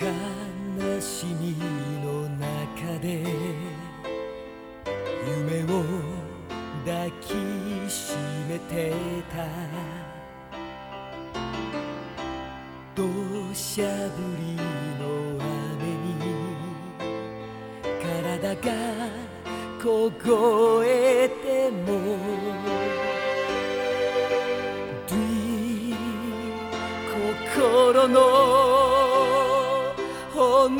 悲しみの中で夢を抱きしめてた。土砂降りの雨に体が凍えても心の炎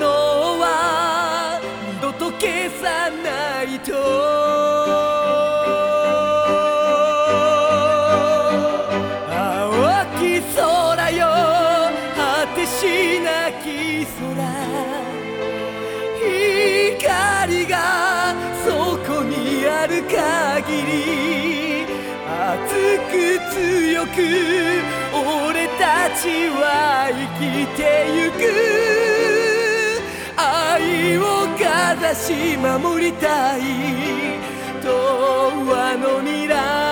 は二度と消さないと。青き空よ果てしなき空。光がそこにある限り熱く強く俺たちは生きてゆく。愛をかざし守りたい。永遠の未来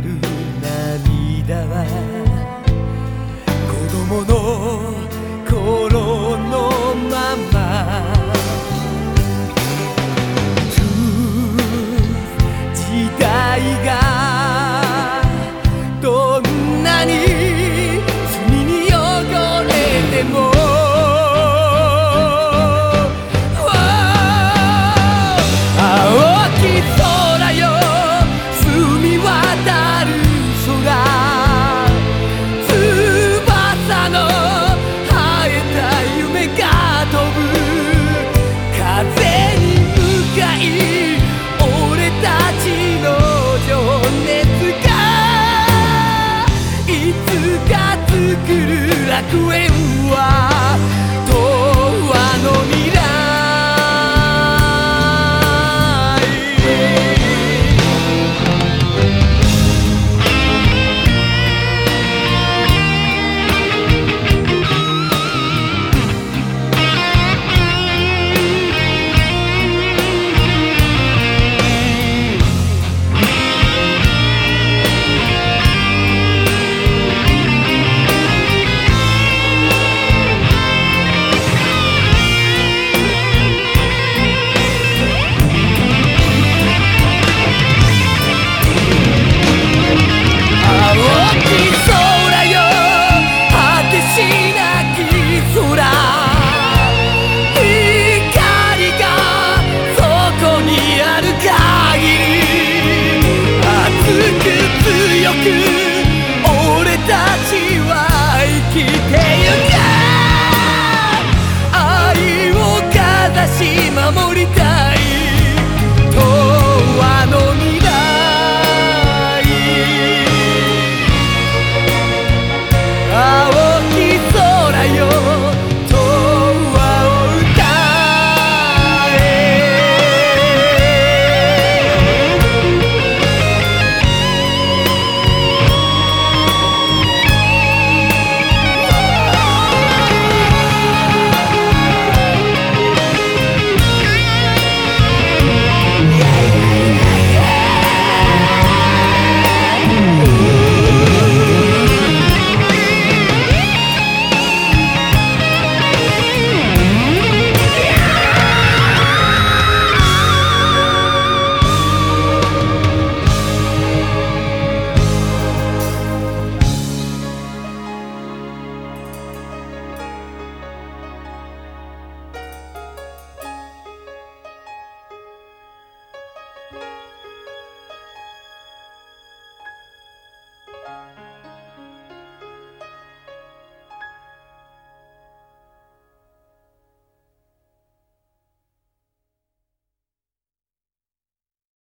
る la couée ouah